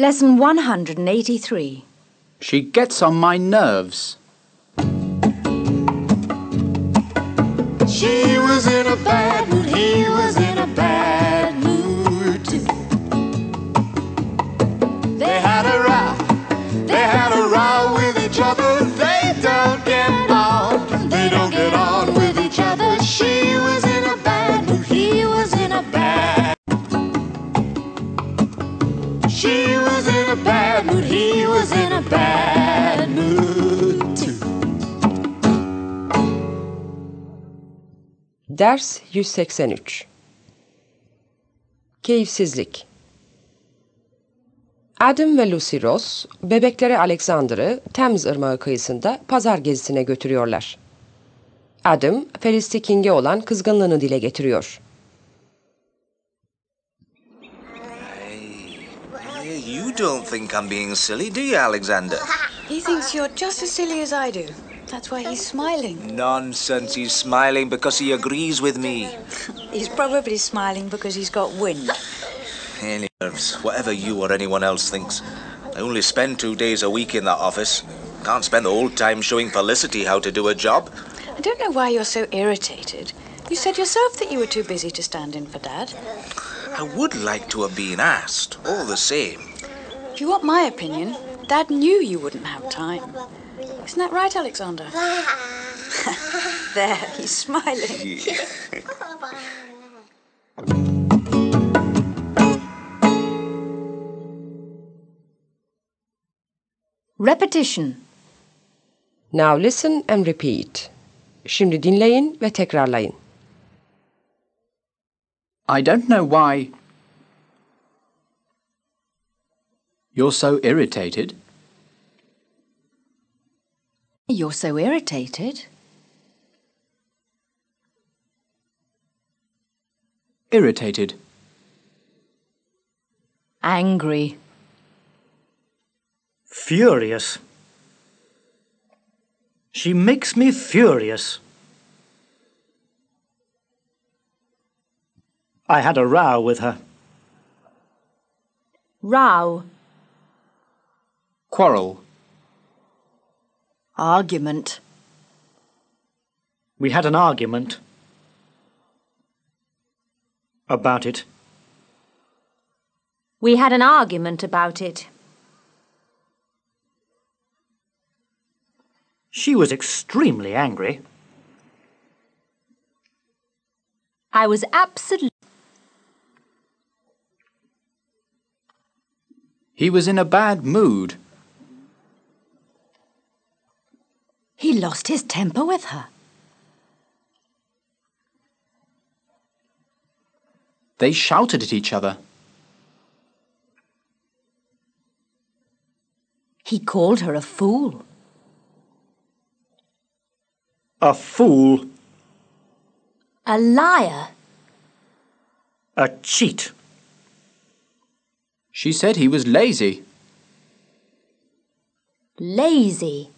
Lesson 183. She gets on my nerves. She was in a bad mood, he was in a bad mood too. They had a row, they had a row a bad mood, he was in a bad mood too. Ders 183 Keyifsizlik Adam ve Lucy Ross, bebekleri Alexander'ı Thames Irmağı kıyısında pazar gezisine götürüyorlar. Adam, Felicity King'e olan kızgınlığını dile getiriyor. Don't think I'm being silly, do you, Alexander? He thinks you're just as silly as I do. That's why he's smiling. Nonsense, he's smiling because he agrees with me. He's probably smiling because he's got wind. Any nerves, whatever you or anyone else thinks. I only spend two days a week in that office. Can't spend the whole time showing Felicity how to do a job. I don't know why you're so irritated. You said yourself that you were too busy to stand in for Dad. I would like to have been asked, all the same. If you want my opinion, Dad knew you wouldn't have time. Isn't that right, Alexander? there, he's smiling. Repetition. Now listen and repeat. Şimdi dinleyin ve tekrarlayın. I don't know why. You're so irritated. You're so irritated. Irritated. Angry. Furious. She makes me furious. I had a row with her. Row. Quarrel. Argument. We had an argument about it. We had an argument about it. She was extremely angry. I was absolutely. He was in a bad mood. He lost his temper with her. They shouted at each other. He called her a fool. A fool. A liar. A cheat. She said he was lazy. Lazy.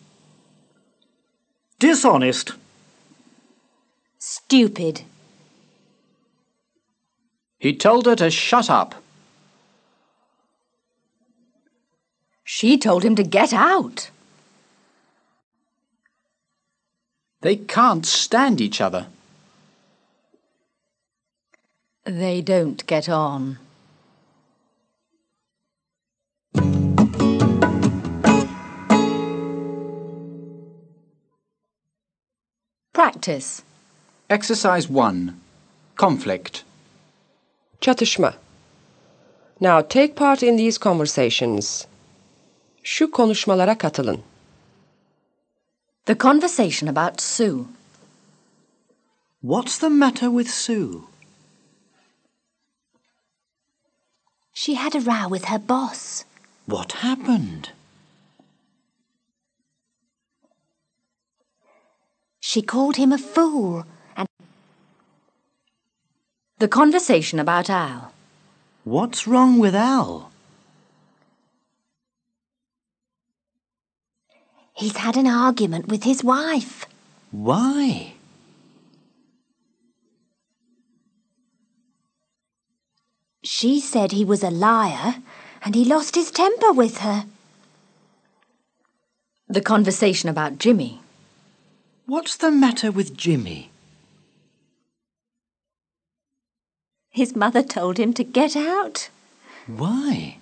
Dishonest. Stupid. He told her to shut up. She told him to get out. They can't stand each other. They don't get on. Practice. Exercise 1. Conflict. Çatışma. Now take part in these conversations. Şu konuşmalara katılın. The conversation about Sue. What's the matter with Sue? She had a row with her boss. What happened? She called him a fool and. The conversation about Al. What's wrong with Al? He's had an argument with his wife. Why? She said he was a liar and he lost his temper with her. The conversation about Jimmy. What's the matter with Jimmy? His mother told him to get out. Why?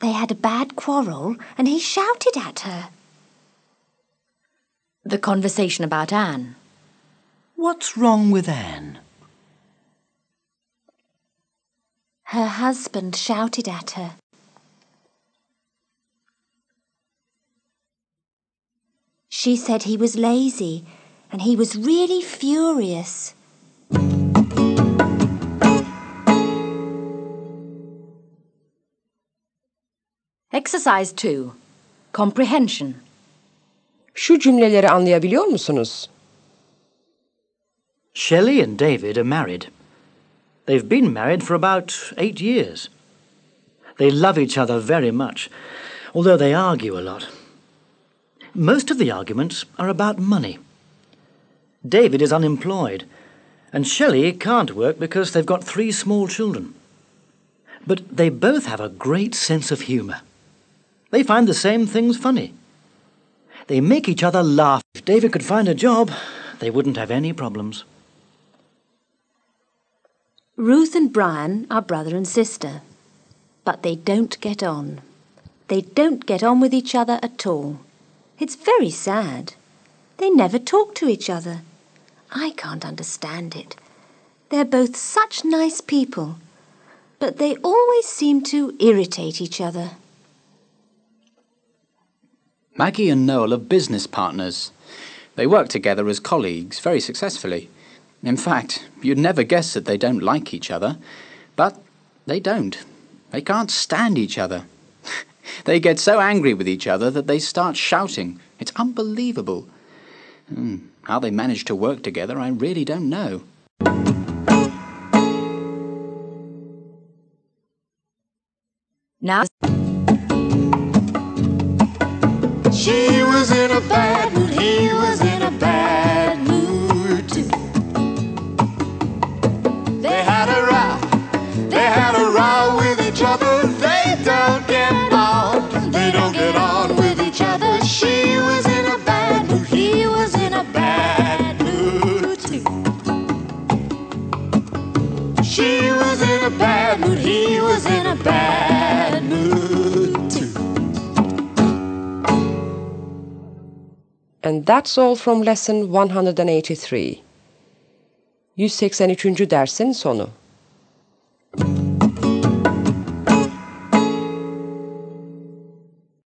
They had a bad quarrel and he shouted at her. The conversation about Anne. What's wrong with Anne? Her husband shouted at her. She said he was lazy and he was really furious. Exercise 2. Comprehension. Şu cümleleri anlayabiliyor musunuz? Shelley and David are married. They've been married for about eight years. They love each other very much, although they argue a lot. Most of the arguments are about money. David is unemployed, and Shelley can't work because they've got three small children. But they both have a great sense of humour. They find the same things funny. They make each other laugh. If David could find a job, they wouldn't have any problems. Ruth and Brian are brother and sister, but they don't get on. They don't get on with each other at all. It's very sad. They never talk to each other. I can't understand it. They're both such nice people, but they always seem to irritate each other. Maggie and Noel are business partners. They work together as colleagues very successfully. In fact, you'd never guess that they don't like each other. But they don't. They can't stand each other. They get so angry with each other that they start shouting. It's unbelievable. Hmm, how they manage to work together, I really don't know. Now, She was in a bad And that's all from lesson 183. 183. dersin sonu.